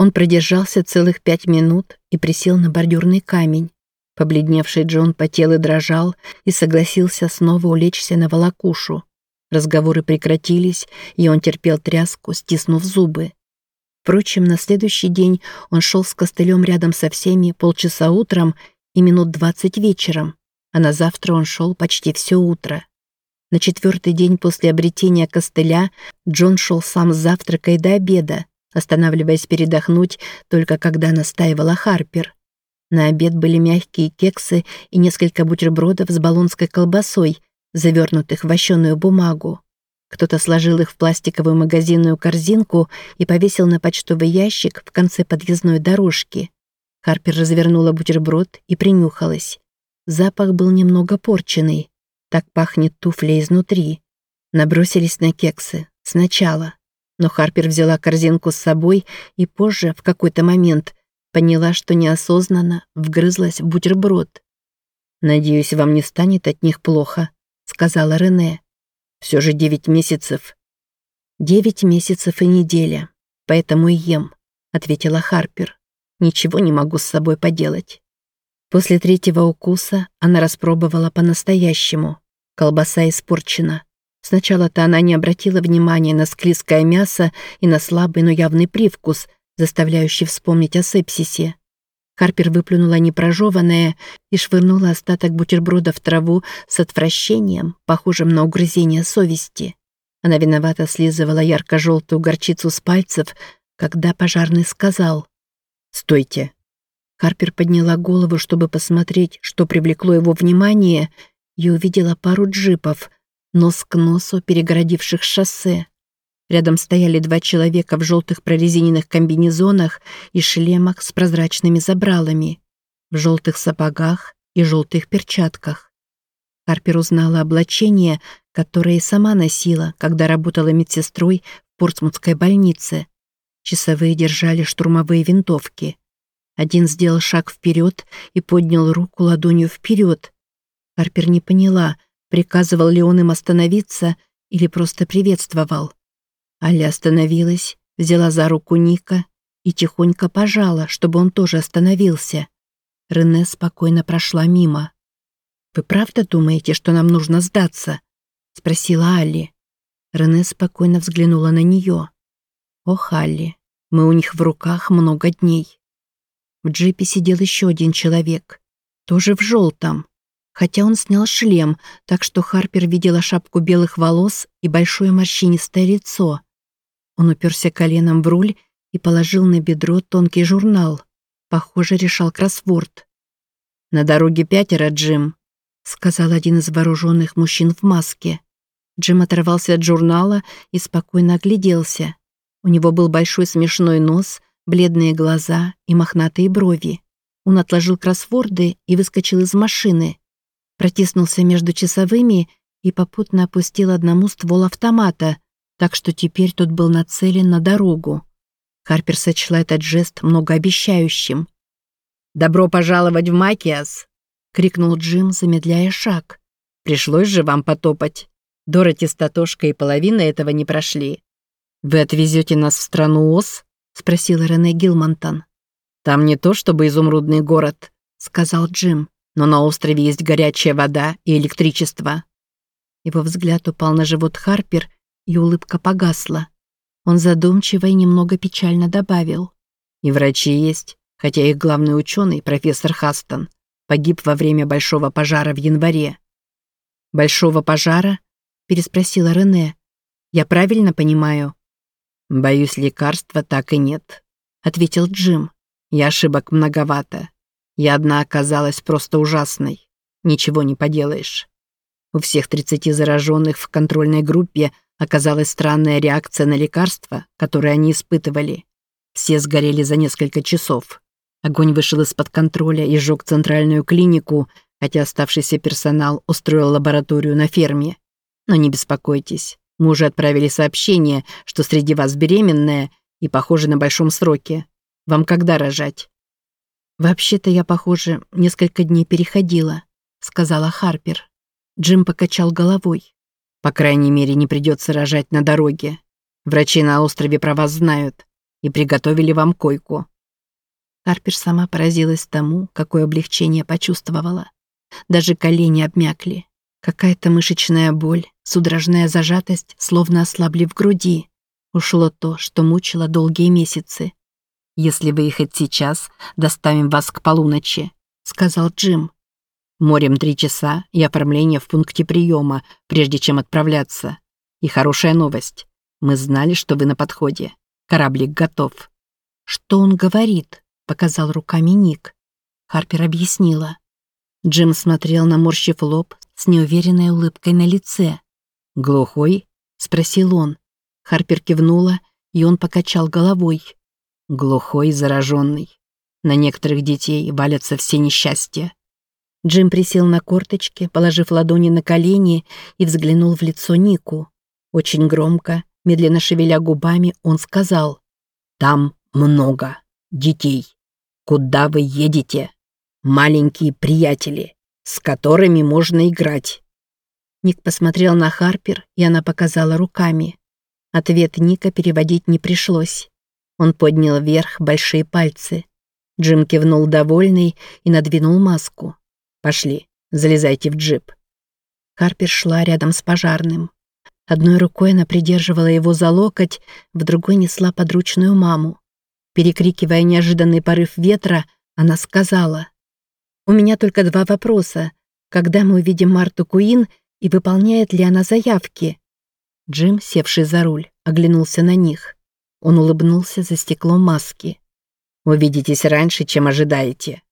Он продержался целых пять минут и присел на бордюрный камень. Побледневший Джон потел и дрожал и согласился снова улечься на волокушу. Разговоры прекратились, и он терпел тряску, стиснув зубы. Впрочем, на следующий день он шел с костылем рядом со всеми полчаса утром и минут двадцать вечером, а на завтра он шел почти все утро. На четвертый день после обретения костыля Джон шел сам с завтрака и до обеда, останавливаясь передохнуть только когда настаивала Харпер. На обед были мягкие кексы и несколько бутербродов с болонской колбасой, завернутых в вощеную бумагу. Кто-то сложил их в пластиковую магазинную корзинку и повесил на почтовый ящик в конце подъездной дорожки. Харпер развернула бутерброд и принюхалась. Запах был немного порченный. Так пахнет туфля изнутри. Набросились на кексы. Сначала. Но Харпер взяла корзинку с собой и позже, в какой-то момент, поняла, что неосознанно вгрызлась в бутерброд. «Надеюсь, вам не станет от них плохо», — сказала Рене. «Все же девять месяцев». «Девять месяцев и неделя, поэтому и ем», — ответила Харпер. «Ничего не могу с собой поделать». После третьего укуса она распробовала по-настоящему. Колбаса испорчена. Сначала-то она не обратила внимания на склизкое мясо и на слабый, но явный привкус, заставляющий вспомнить о сепсисе. Харпер выплюнула непрожеванное и швырнула остаток бутерброда в траву с отвращением, похожим на угрызение совести. Она виновато слизывала ярко-желтую горчицу с пальцев, когда пожарный сказал «Стойте, Харпер подняла голову, чтобы посмотреть, что привлекло его внимание, и увидела пару джипов, нос к носу, перегородивших шоссе. Рядом стояли два человека в желтых прорезиненных комбинезонах и шлемах с прозрачными забралами, в желтых сапогах и желтых перчатках. Харпер узнала облачение, которое сама носила, когда работала медсестрой в Портсмутской больнице. Часовые держали штурмовые винтовки. Один сделал шаг вперед и поднял руку ладонью вперед. Харпер не поняла, приказывал ли он им остановиться или просто приветствовал. Аля остановилась, взяла за руку Ника и тихонько пожала, чтобы он тоже остановился. Рене спокойно прошла мимо. «Вы правда думаете, что нам нужно сдаться?» — спросила Алли. Рене спокойно взглянула на нее. «Ох, Алли, мы у них в руках много дней». В джипе сидел еще один человек, тоже в желтом, хотя он снял шлем, так что Харпер видела шапку белых волос и большое морщинистое лицо. Он уперся коленом в руль и положил на бедро тонкий журнал. Похоже, решал кроссворд. «На дороге пятеро, Джим», — сказал один из вооруженных мужчин в маске. Джим оторвался от журнала и спокойно огляделся. У него был большой смешной нос — бледные глаза и мохнатые брови. Он отложил кроссворды и выскочил из машины. Протиснулся между часовыми и попутно опустил одному ствол автомата, так что теперь тот был нацелен на дорогу. Харпер сочла этот жест многообещающим. «Добро пожаловать в Макиас!» — крикнул Джим, замедляя шаг. «Пришлось же вам потопать. Дороти с Татошкой и половина этого не прошли. Вы отвезете нас в страну Ос?» — спросила Рене Гилмонтон. «Там не то чтобы изумрудный город», — сказал Джим, «но на острове есть горячая вода и электричество». Его взгляд упал на живот Харпер, и улыбка погасла. Он задумчиво и немного печально добавил. «И врачи есть, хотя их главный ученый, профессор Хастон, погиб во время большого пожара в январе». «Большого пожара?» — переспросила Рене. «Я правильно понимаю?» «Боюсь, лекарства так и нет», — ответил Джим. «И ошибок многовато. Я одна оказалась просто ужасной. Ничего не поделаешь. У всех 30 зараженных в контрольной группе оказалась странная реакция на лекарства, которые они испытывали. Все сгорели за несколько часов. Огонь вышел из-под контроля и сжег центральную клинику, хотя оставшийся персонал устроил лабораторию на ферме. Но не беспокойтесь, мы уже отправили сообщение, что среди вас беременная и, похоже, на большом сроке. Вам когда рожать?» «Вообще-то я, похоже, несколько дней переходила», — сказала Харпер. Джим покачал головой. «По крайней мере, не придется рожать на дороге. Врачи на острове про вас знают. и приготовили вам койку». Харпер сама поразилась тому, какое облегчение почувствовала. Даже колени обмякли. Какая-то мышечная боль, судорожная зажатость словно ослабли в груди. Ушло то, что мучило долгие месяцы. «Если выехать сейчас, доставим вас к полуночи», — сказал Джим. «Морем три часа и оформление в пункте приема, прежде чем отправляться. И хорошая новость. Мы знали, что вы на подходе. Кораблик готов». «Что он говорит?» — показал руками Ник. Харпер объяснила. Джим смотрел, наморщив лоб, с неуверенной улыбкой на лице. «Глухой?» — спросил он. Харпер кивнула, и он покачал головой. Глухой, зараженный. На некоторых детей валятся все несчастья. Джим присел на корточки, положив ладони на колени и взглянул в лицо Нику. Очень громко, медленно шевеля губами, он сказал. «Там много детей. Куда вы едете? Маленькие приятели, с которыми можно играть». Ник посмотрел на Харпер, и она показала руками. Ответ Ника переводить не пришлось. Он поднял вверх большие пальцы. Джим кивнул довольный и надвинул маску. «Пошли, залезайте в джип». Харпер шла рядом с пожарным. Одной рукой она придерживала его за локоть, в другой несла подручную маму. Перекрикивая неожиданный порыв ветра, она сказала, «У меня только два вопроса. Когда мы увидим Марту Куин и выполняет ли она заявки?» Джим, севший за руль, оглянулся на них. Он улыбнулся за стеклом маски. «Увидитесь раньше, чем ожидаете».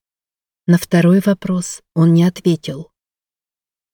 На второй вопрос он не ответил.